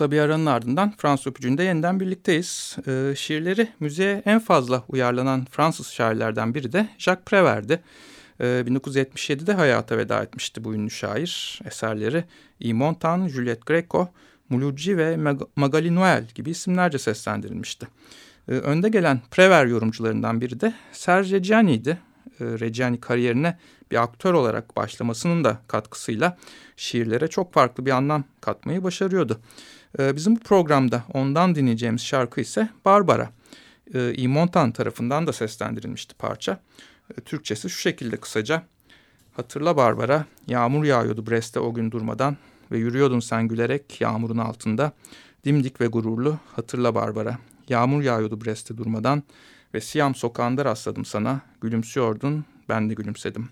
Kısa bir aranın ardından Fransız öpücüğünde yeniden birlikteyiz. Ee, şiirleri müziğe en fazla uyarlanan Fransız şairlerden biri de Jacques Prévert'di. Ee, 1977'de hayata veda etmişti bu ünlü şair. Eserleri Yves Montand, Juliette Greco, Mulucci ve Mag Magali Noel gibi isimlerce seslendirilmişti. Ee, önde gelen Prévert yorumcularından biri de Serge Reggiani'ydi. Ee, Reggiani kariyerine bir aktör olarak başlamasının da katkısıyla şiirlere çok farklı bir anlam katmayı başarıyordu. Ee, bizim bu programda ondan dinleyeceğimiz şarkı ise Barbara. Ee, Montan tarafından da seslendirilmişti parça. Ee, Türkçesi şu şekilde kısaca. Hatırla Barbara, yağmur yağıyordu Brest'te o gün durmadan ve yürüyordun sen gülerek yağmurun altında. Dimdik ve gururlu hatırla Barbara, yağmur yağıyordu Brest'te durmadan ve Siyam sokağında rastladım sana, gülümsüyordun, ben de gülümsedim.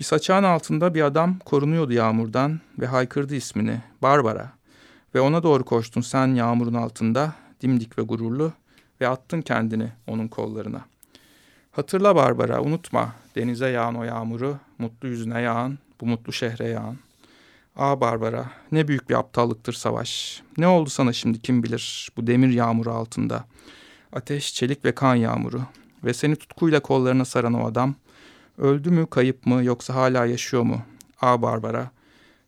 Bir saçağın altında bir adam korunuyordu yağmurdan ve haykırdı ismini, Barbara. Ve ona doğru koştun sen yağmurun altında, dimdik ve gururlu ve attın kendini onun kollarına. Hatırla Barbara, unutma denize yağan o yağmuru, mutlu yüzüne yağan, bu mutlu şehre yağan. Ah Barbara, ne büyük bir aptallıktır savaş. Ne oldu sana şimdi kim bilir bu demir yağmuru altında. Ateş, çelik ve kan yağmuru. Ve seni tutkuyla kollarına saran o adam. Öldü mü, kayıp mı yoksa hala yaşıyor mu? Ah Barbara,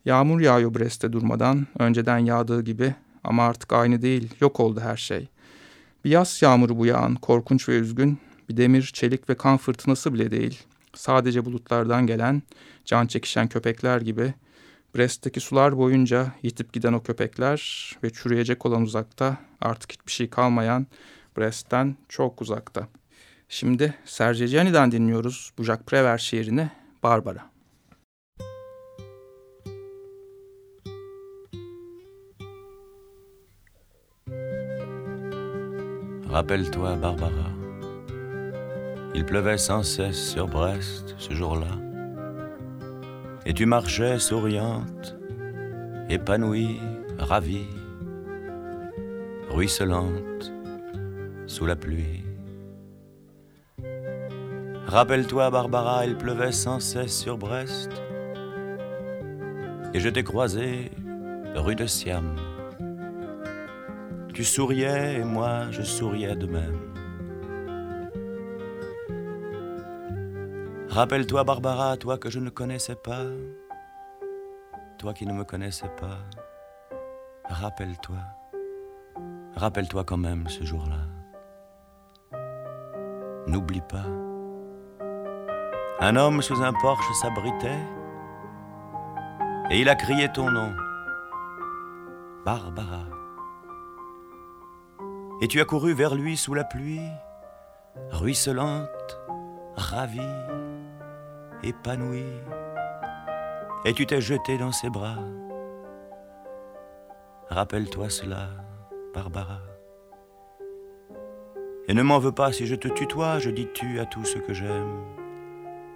Yağmur yağıyor Brest'te durmadan, önceden yağdığı gibi ama artık aynı değil, yok oldu her şey. Bir yaz yağmuru bu yağan, korkunç ve üzgün, bir demir, çelik ve kan fırtınası bile değil. Sadece bulutlardan gelen, can çekişen köpekler gibi, Brest'teki sular boyunca yitip giden o köpekler ve çürüyecek olan uzakta, artık hiçbir şey kalmayan Brest'ten çok uzakta. Şimdi Serge Gianni'den dinliyoruz bu Jacques Prévert şiirini Barbara. Rappelle-toi, Barbara, il pleuvait sans cesse sur Brest ce jour-là, et tu marchais souriante, épanouie, ravie, ruisselante sous la pluie. Rappelle-toi, Barbara, il pleuvait sans cesse sur Brest, et je t'ai croisé rue de Siam tu souriais et moi je souriais de même. Rappelle-toi Barbara, toi que je ne connaissais pas, toi qui ne me connaissais pas, rappelle-toi, rappelle-toi quand même ce jour-là. N'oublie pas, un homme sous un porche s'abritait et il a crié ton nom, Barbara. Et tu as couru vers lui sous la pluie, ruisselante, ravie, épanouie. Et tu t'es jeté dans ses bras. Rappelle-toi cela, Barbara. Et ne m'en veux pas si je te tutoie, je dis tu à tout ce que j'aime.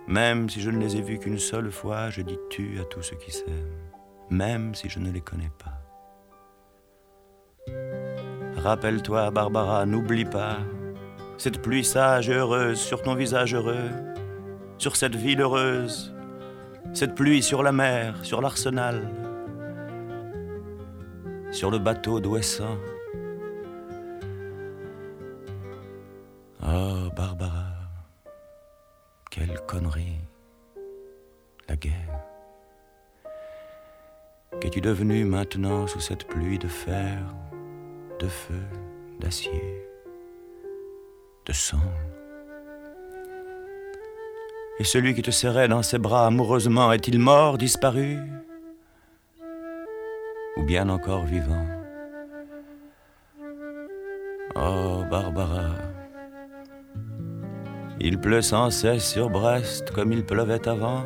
Même si je ne les ai vus qu'une seule fois, je dis tu à tout ce qui s'aiment. Même si je ne les connais pas. Rappelle-toi, Barbara, n'oublie pas cette pluie sage et heureuse sur ton visage heureux, sur cette ville heureuse, cette pluie sur la mer, sur l'arsenal, sur le bateau d'Ouessant. Oh, Barbara, quelle connerie, la guerre. Qu'es-tu devenue maintenant sous cette pluie de fer? De feu, d'acier, de sang. Et celui qui te serrait dans ses bras amoureusement est-il mort, disparu Ou bien encore vivant? Oh, Barbara, il pleut sans cesse sur Brest comme il pleuvait avant,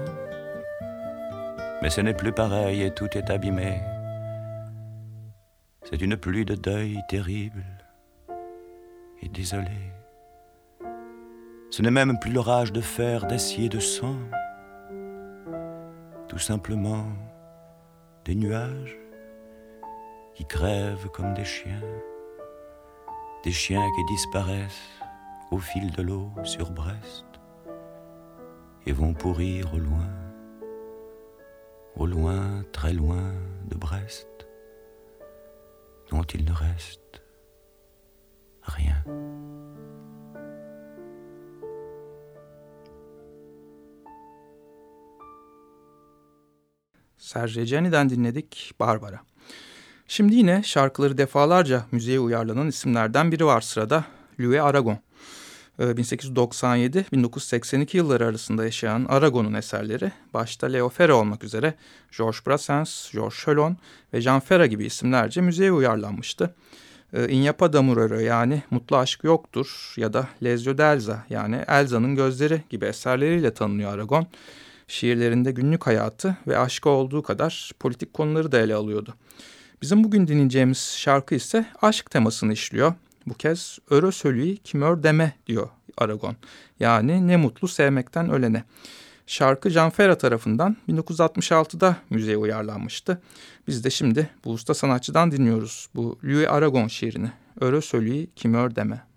mais ce n'est plus pareil et tout est abîmé. C'est une pluie de deuil terrible et désolée. Ce n'est même plus l'orage de fer, d'acier, de sang. Tout simplement des nuages qui crèvent comme des chiens. Des chiens qui disparaissent au fil de l'eau sur Brest et vont pourrir au loin, au loin, très loin de Brest quand il ne reste rien. Serge Ceni'den dinledik Barbara. Şimdi yine şarkıları defalarca müziğe uyarlanan isimlerden biri var sırada. Louis Aragon. 1897-1982 ee, yılları arasında yaşayan Aragon'un eserleri başta Leo Ferre olmak üzere Georges Brassens, Georges Chelon ve Jean Ferrat gibi isimlerce müziğe uyarlanmıştı. Ee, In Yapa d'Amorero yani Mutlu Aşk Yoktur ya da Les Yeux d'Elsa yani Elsa'nın Gözleri gibi eserleriyle tanınıyor Aragon. Şiirlerinde günlük hayatı ve aşkı olduğu kadar politik konuları da ele alıyordu. Bizim bugün dinleyeceğimiz şarkı ise aşk temasını işliyor. Bu kez öre sölüyü kimör deme diyor Aragon. Yani ne mutlu sevmekten ölene. Şarkı Can Ferra tarafından 1966'da müzeye uyarlanmıştı. Biz de şimdi bu usta sanatçıdan dinliyoruz bu Louis Aragon şiirini. Öre sölüyü kimör deme.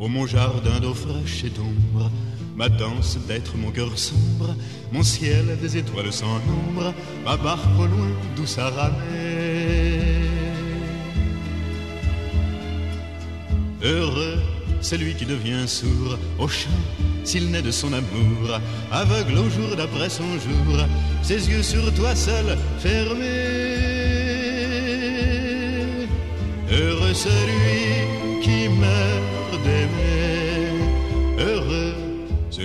Au mon jardin d'eau fraîche et d'ombre ma danse d'être mon cœur sombre, mon ciel des étoiles sans nombre, ma barque au loin d'où ça ramait. Heureux celui qui devient sourd au chant s'il naît de son amour, aveugle au jour d'après son jour, ses yeux sur toi seul fermés. Heureux celui qui meurt d'aimer,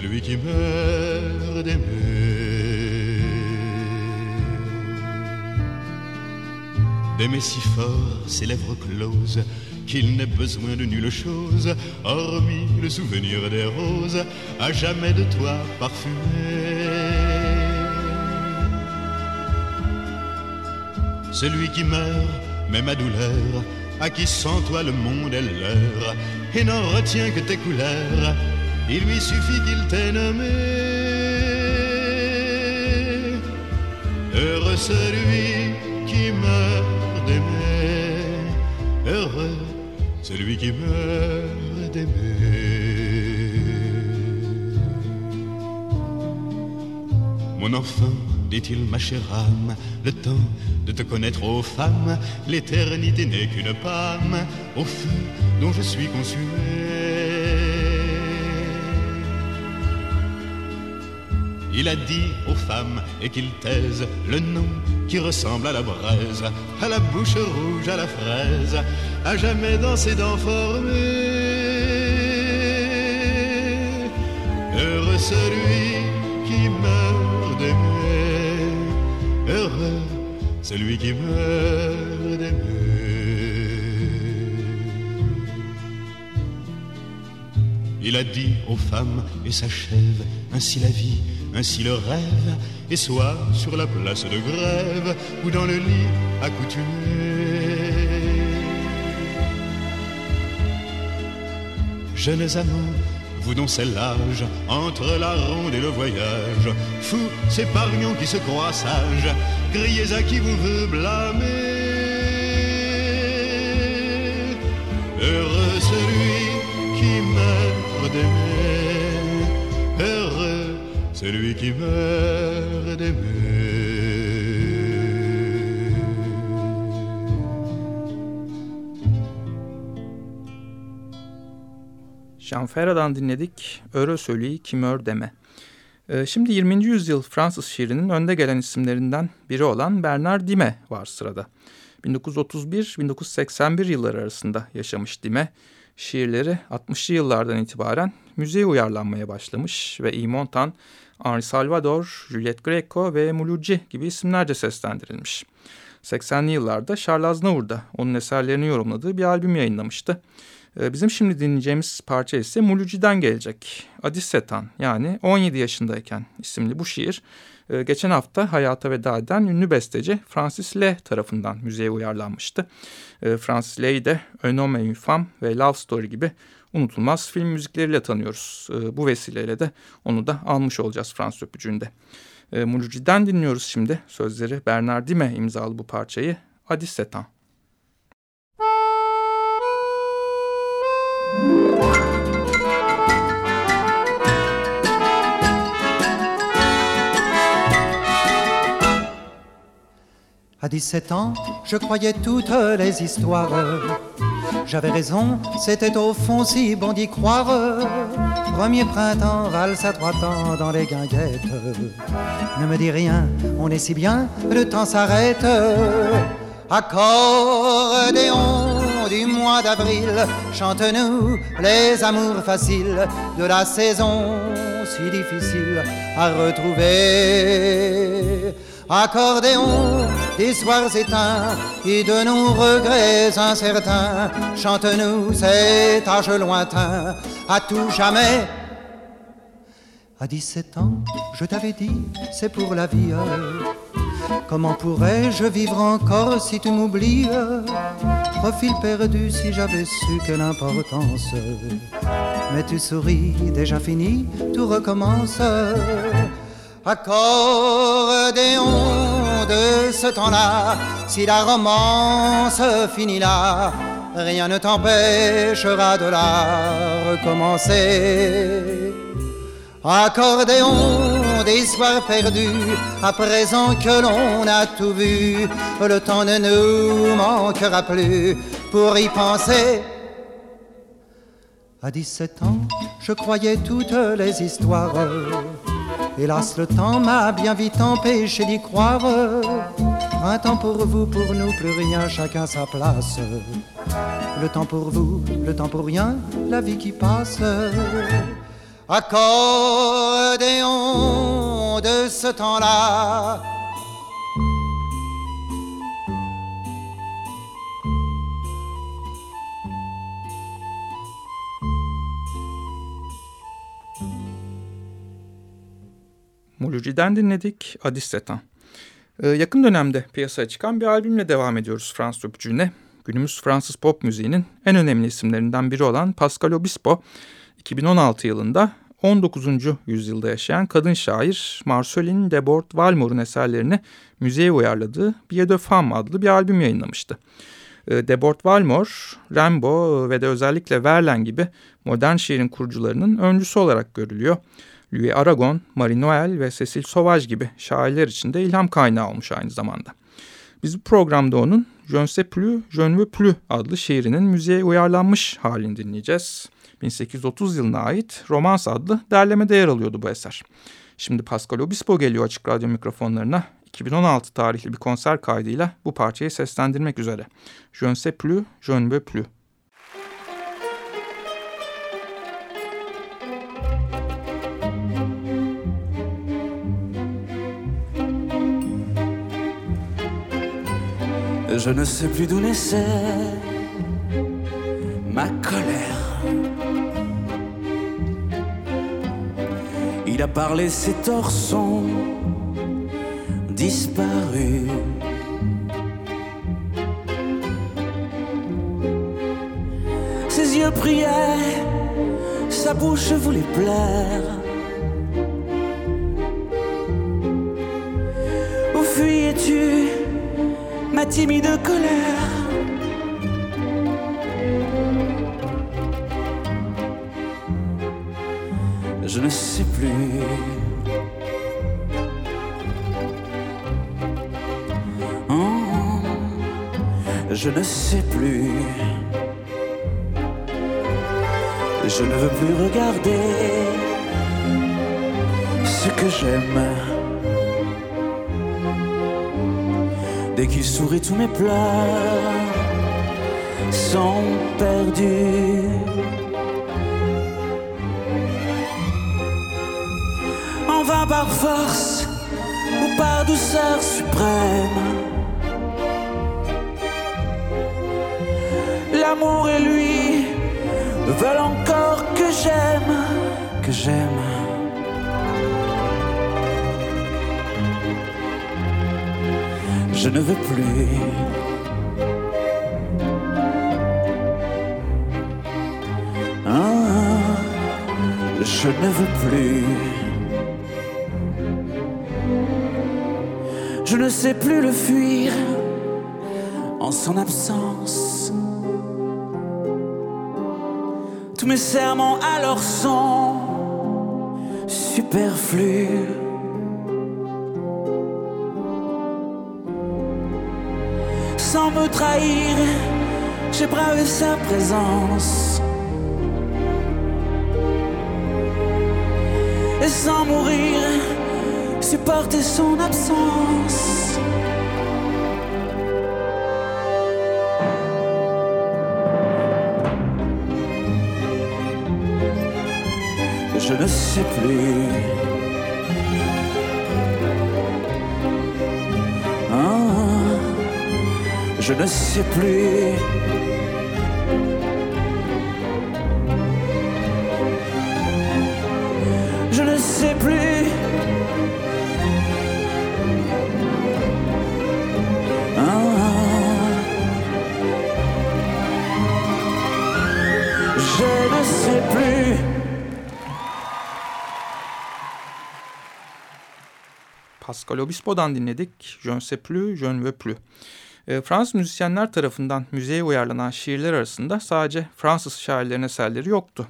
celui qui meurt d'aimer. D'aimer si fort ses lèvres closes qu'il n'ait besoin de nulle chose, hormis le souvenir des roses, à jamais de toi parfumé. Celui qui meurt, met ma douleur, à qui sans toi le monde est l'heure, et n'en retient que tes couleurs, il lui suffit qu'il t'ait nommé. Heureux celui qui meurt d'aimer, heureux celui qui meurt d'aimer. Mon enfant, dit-il, ma chère âme, le temps de te connaître aux femmes, l'éternité n'est qu'une pâme au feu dont je suis consumé. Il a dit aux femmes et qu'ils taisent le nom qui ressemble à la braise, à la bouche rouge, à la fraise, à jamais dans ses dents formées. Heureux celui qui meurt d'aimer, heureux celui qui meurt d'aimer. Il a dit aux femmes et s'achève ainsi la vie ainsi le rêve, et soit sur la place de grève ou dans le lit accoutumé. Jeunes amants, vous c'est l'âge, entre la ronde et le voyage, fous, s'épargnons qui se croient sages, criez à qui vous veut blâmer. Celui qui meurt d'aimer. Jean Ferrat'dan dinledik Öre Söyley'i Kimör Deme. Ee, şimdi 20. yüzyıl Fransız şiirinin önde gelen isimlerinden biri olan Bernard Dime var sırada. 1931-1981 yılları arasında yaşamış Dime, şiirleri 60'lı yıllardan itibaren müziğe uyarlanmaya başlamış ve Imontan Henri Salvador, Juliette Greco ve Mulucci gibi isimlerce seslendirilmiş. 80'li yıllarda Charles Aznavour'da onun eserlerini yorumladığı bir albüm yayınlamıştı. Ee, bizim şimdi dinleyeceğimiz parça ise Mulucci'den gelecek. Adis Setan yani 17 yaşındayken isimli bu şiir e, geçen hafta hayata veda eden ünlü besteci Francis Le tarafından müziğe uyarlanmıştı. E, Francis Le'yi de Un homme une femme ve Love Story gibi unutulmaz film müzikleriyle tanıyoruz. E, bu vesileyle de onu da almış olacağız Fransız öpücüğünde. Ee, e, Mucci'den dinliyoruz şimdi sözleri Bernard Bernardime imzalı bu parçayı Adis Setan. À 17 ans, je croyais toutes les histoires J'avais raison, c'était au fond si bon d'y croire. Premier printemps, valse à trois temps dans les guinguettes. Ne me dis rien, on est si bien, le temps s'arrête. Accordéon du mois d'avril, chante-nous les amours faciles de la saison si difficile à retrouver accordéon des soirs éteints et de nos regrets incertains. Chante-nous cet âge lointain à tout jamais. À 17 ans, je t'avais dit, c'est pour la vie. Comment pourrais-je vivre encore si tu m'oublies? Profil perdu si j'avais su quelle importance. Mais tu souris, déjà fini, tout recommence accordéon de ce temps-là, si la romance finit là, rien ne t'empêchera de la recommencer. Accordéon des soirs perdus, à présent que l'on a tout vu, le temps ne nous manquera plus pour y penser. À 17 ans, je croyais toutes les histoires Hélas, le temps m'a bien vite empêché d'y croire. Un temps pour vous, pour nous, plus rien, chacun sa place. Le temps pour vous, le temps pour rien, la vie qui passe. Accordéon de ce temps-là Muluji'den dinledik Adisetan. Ee, yakın dönemde piyasaya çıkan bir albümle devam ediyoruz Fransız öpücüğüne. Günümüz Fransız pop müziğinin en önemli isimlerinden biri olan Pascal Obispo, 2016 yılında 19. yüzyılda yaşayan kadın şair Marceline Debord Valmore'un eserlerini müziğe uyarladığı Billet de Femme adlı bir albüm yayınlamıştı. Ee, Debord Valmore, Rimbaud ve de özellikle Verlaine gibi modern şiirin kurucularının öncüsü olarak görülüyor. Louis Aragon, Marie Noël ve Cecil Sauvage gibi şairler için de ilham kaynağı olmuş aynı zamanda. Biz bu programda onun Je ne plus, je ne plus adlı şiirinin müziğe uyarlanmış halini dinleyeceğiz. 1830 yılına ait Romans adlı derlemede yer alıyordu bu eser. Şimdi Pascal Obispo geliyor açık radyo mikrofonlarına. 2016 tarihli bir konser kaydıyla bu parçayı seslendirmek üzere. Je ne plus, je ne plus. Je ne sais plus d'où naissait ma colère. Il a parlé, ses torts sont disparus. Ses yeux priaient, sa bouche voulait plaire. Où fuyais-tu ma timide colère. Je ne sais plus. Oh, je ne sais plus. Je ne veux plus regarder ce que j'aime. Dès qu'il sourit, tous mes pleurs sont perdus. En vain par force ou par douceur suprême. L'amour et lui veulent encore que j'aime, que j'aime. Je ne veux plus. Ah, je ne veux plus. Je ne sais plus le fuir en son absence. Tous mes serments alors sont superflus. Sans me trahir, j'ai bravé sa présence. Et sans mourir, supporter son absence. Je ne sais plus je ne sais plus. Je ne sais plus. Je ne sais plus. Pascal Obispo'dan dinledik. Je ne sais plus, je ne veux plus. E, Fransız müzisyenler tarafından müziğe uyarlanan şiirler arasında sadece Fransız şairlerin eserleri yoktu.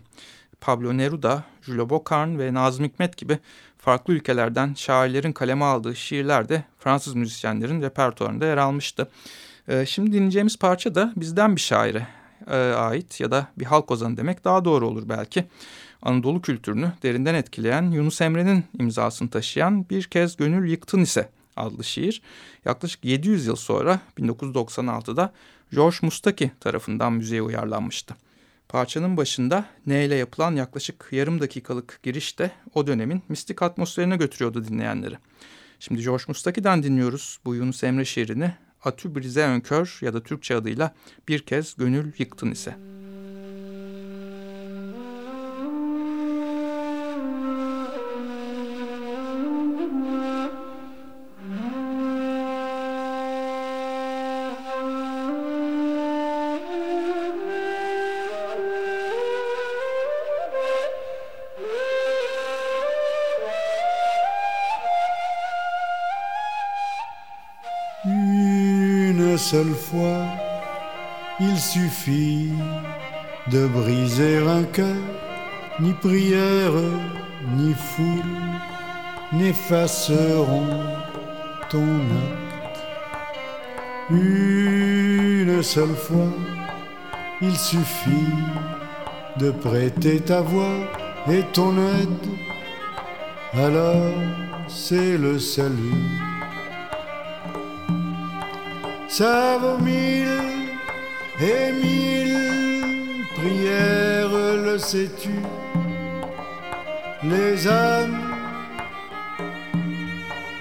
Pablo Neruda, Jules Bocard ve Nazım Hikmet gibi farklı ülkelerden şairlerin kaleme aldığı şiirler de Fransız müzisyenlerin repertuarında yer almıştı. E, şimdi dinleyeceğimiz parça da bizden bir şaire e, ait ya da bir halk ozanı demek daha doğru olur belki. Anadolu kültürünü derinden etkileyen Yunus Emre'nin imzasını taşıyan Bir Kez Gönül Yıktın ise adlı şiir yaklaşık 700 yıl sonra 1996'da George Mustaki tarafından müziğe uyarlanmıştı. Parçanın başında ne ile yapılan yaklaşık yarım dakikalık giriş de o dönemin mistik atmosferine götürüyordu dinleyenleri. Şimdi George Mustaki'den dinliyoruz bu Yunus Emre şiirini. Atü Brize Önkör ya da Türkçe adıyla Bir Kez Gönül Yıktın ise. Seule fois, il suffit de briser un cœur, ni prière, ni foule n'effaceront ton acte. Une seule fois, il suffit de prêter ta voix et ton aide, alors c'est le salut ça mille et mille prières, le sais-tu? Les âmes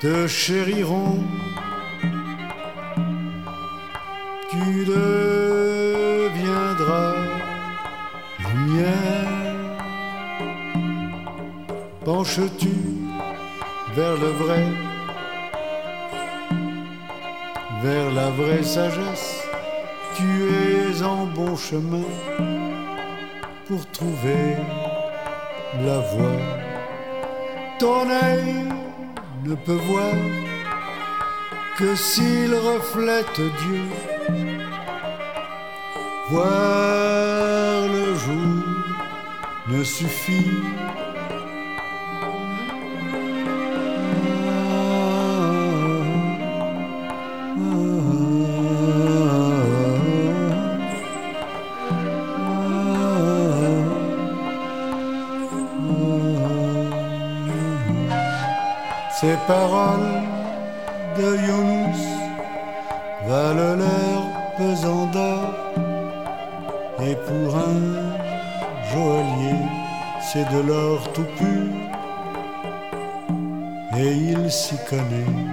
te chériront. Tu deviendras lumière. Penches-tu vers le vrai? Vers la vraie sagesse, tu es en bon chemin pour trouver la voie. Ton œil ne peut voir que s'il reflète Dieu. Voir le jour ne suffit paroles de Yunus valent leur pesant d'or. Et pour un joaillier, c'est de l'or tout pur. Et il s'y connaît.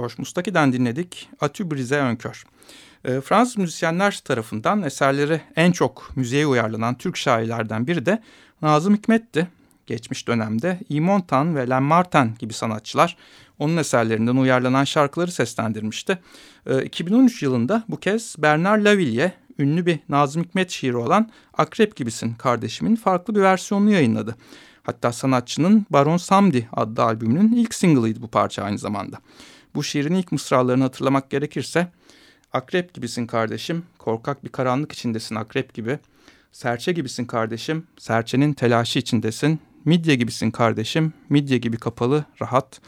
George Mustaki'den dinledik. Atü Brize Önkör. E, Fransız müzisyenler tarafından eserleri en çok müziğe uyarlanan Türk şairlerden biri de Nazım Hikmet'ti. Geçmiş dönemde Imontan ve Len Martin gibi sanatçılar onun eserlerinden uyarlanan şarkıları seslendirmişti. E, 2013 yılında bu kez Bernard Lavilliers ünlü bir Nazım Hikmet şiiri olan Akrep Gibisin kardeşimin farklı bir versiyonunu yayınladı. Hatta sanatçının Baron Samdi adlı albümünün ilk single'ıydı bu parça aynı zamanda. Bu şiirin ilk mısralarını hatırlamak gerekirse Akrep gibisin kardeşim, korkak bir karanlık içindesin akrep gibi. Serçe gibisin kardeşim, serçenin telaşı içindesin. Midye gibisin kardeşim, midye gibi kapalı, rahat.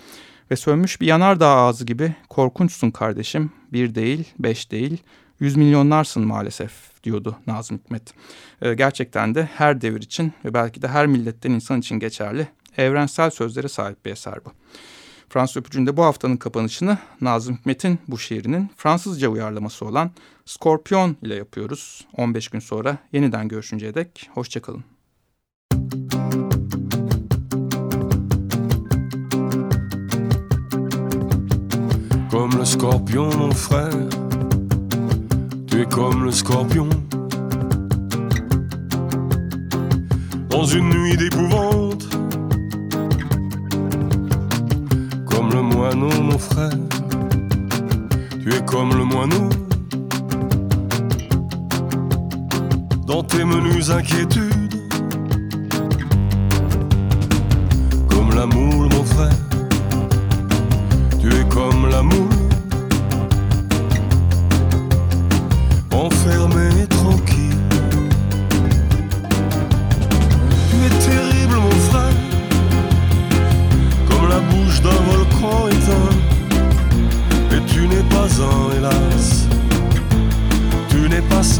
Ve sönmüş bir yanardağ ağzı gibi korkunçsun kardeşim. Bir değil, beş değil, yüz milyonlarsın maalesef diyordu Nazım Hikmet. Ee, gerçekten de her devir için ve belki de her milletten insan için geçerli evrensel sözlere sahip bir eser bu. Fransız Öpücü'nde bu haftanın kapanışını Nazım Hikmet'in bu şiirinin Fransızca uyarlaması olan Scorpion ile yapıyoruz. 15 gün sonra yeniden görüşünceye dek hoşçakalın. Comme le scorpion, mon frère, tu es comme le scorpion. Dans une nuit d'épouvante, mon frère. Tu es comme le moineau. Dans tes menus inquiétudes.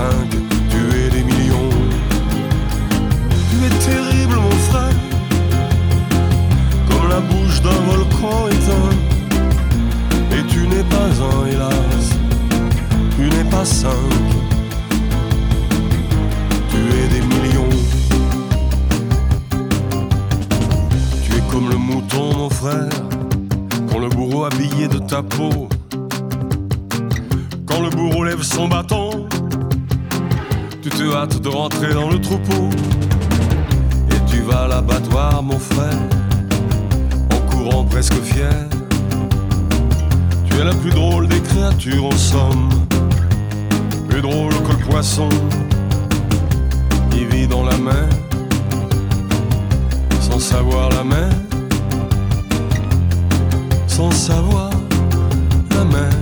N'es Es la plus drôle des créatures en somme, plus drôle que le poisson qui vit dans la mer, sans savoir la mer sans savoir la mer.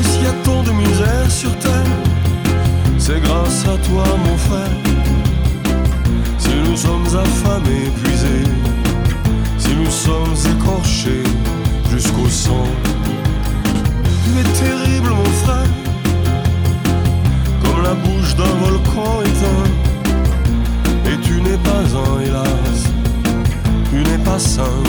Et s'il y a tant de misère sur terre, c'est grâce à toi, mon frère. Si nous sommes affamés, épuisés, si nous sommes écorchés jusqu'au sang, tu es terrible, mon frère, comme la bouche d'un volcan éteint. Et tu n'es pas un, hélas tu n'es pas cinq,